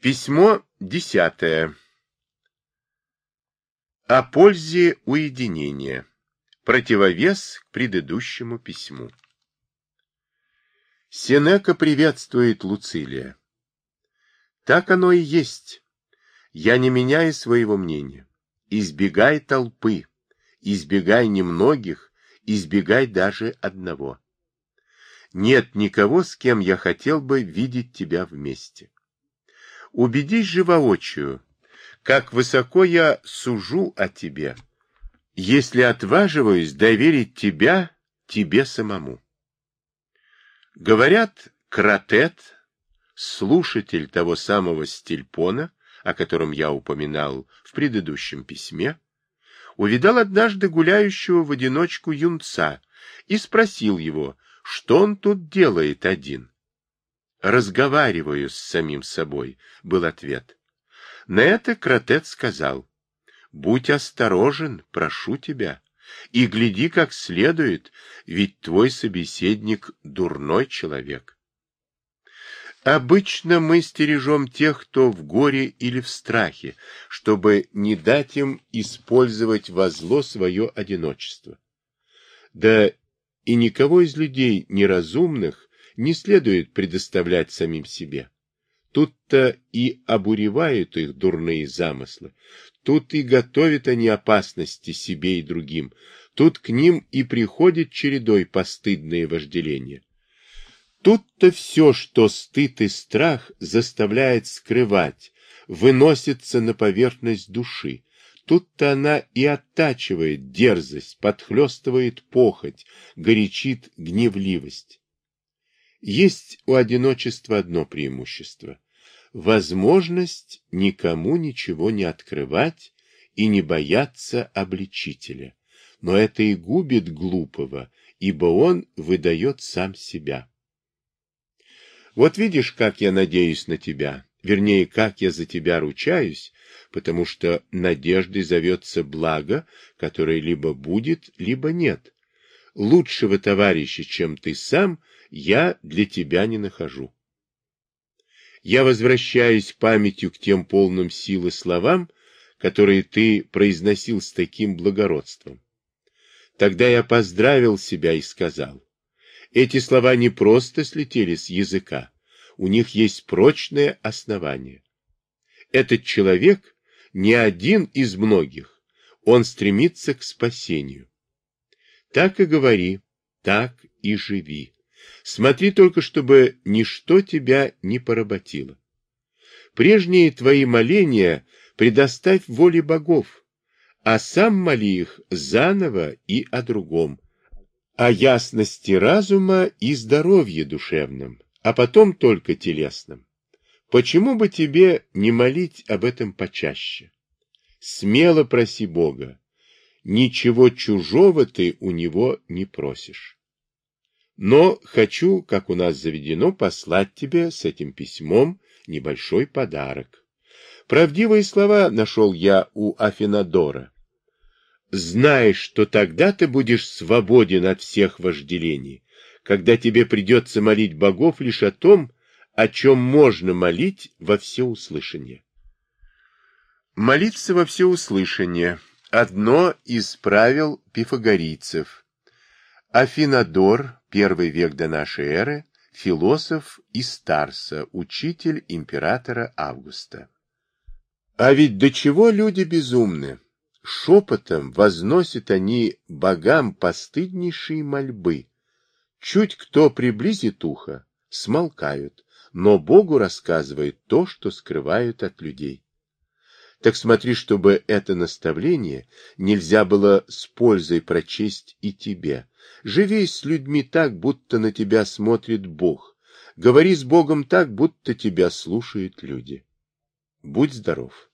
Письмо десятое. О пользе уединения. Противовес к предыдущему письму. Сенека приветствует Луцилия. Так оно и есть. Я не меняю своего мнения. Избегай толпы, избегай немногих, избегай даже одного. Нет никого, с кем я хотел бы видеть тебя вместе. Убедись же воочию, как высоко я сужу о тебе, если отваживаюсь доверить тебя тебе самому. Говорят, Кратет, слушатель того самого Стильпона, о котором я упоминал в предыдущем письме, увидал однажды гуляющего в одиночку юнца и спросил его, что он тут делает один. «Разговариваю с самим собой», — был ответ. На это Кротет сказал, «Будь осторожен, прошу тебя, и гляди как следует, ведь твой собеседник — дурной человек». Обычно мы стережем тех, кто в горе или в страхе, чтобы не дать им использовать во зло свое одиночество. Да и никого из людей неразумных не следует предоставлять самим себе. Тут-то и обуревают их дурные замыслы, тут и готовят они опасности себе и другим, тут к ним и приходит чередой постыдные вожделения. Тут-то все, что стыд и страх заставляет скрывать, выносится на поверхность души, Тут-то она и оттачивает дерзость, подхлестывает похоть, горячит гневливость. Есть у одиночества одно преимущество – возможность никому ничего не открывать и не бояться обличителя. Но это и губит глупого, ибо он выдает сам себя. Вот видишь, как я надеюсь на тебя, вернее, как я за тебя ручаюсь, потому что надеждой зовется благо, которое либо будет, либо нет. Лучшего товарища, чем ты сам, я для тебя не нахожу. Я возвращаюсь памятью к тем полным силы словам, которые ты произносил с таким благородством. Тогда я поздравил себя и сказал, эти слова не просто слетели с языка, у них есть прочное основание. Этот человек не один из многих, он стремится к спасению. Так и говори, так и живи. Смотри только, чтобы ничто тебя не поработило. Прежние твои моления предоставь воле богов, а сам моли их заново и о другом, о ясности разума и здоровье душевном, а потом только телесном. Почему бы тебе не молить об этом почаще? Смело проси Бога. Ничего чужого ты у него не просишь. Но хочу, как у нас заведено, послать тебе с этим письмом небольшой подарок. Правдивые слова нашел я у Афинадора. Знаешь, что тогда ты будешь свободен от всех вожделений, когда тебе придется молить богов лишь о том, о чем можно молить во всеуслышание. Молиться во всеуслышание – одно из правил пифагорийцев. Афинадор первый век до нашей эры, философ и старса, учитель императора Августа. А ведь до чего люди безумны? Шепотом возносят они богам постыднейшие мольбы. Чуть кто приблизит ухо, смолкают, но Богу рассказывает то, что скрывают от людей. Так смотри, чтобы это наставление нельзя было с пользой прочесть и тебе. Живи с людьми так, будто на тебя смотрит Бог. Говори с Богом так, будто тебя слушают люди. Будь здоров.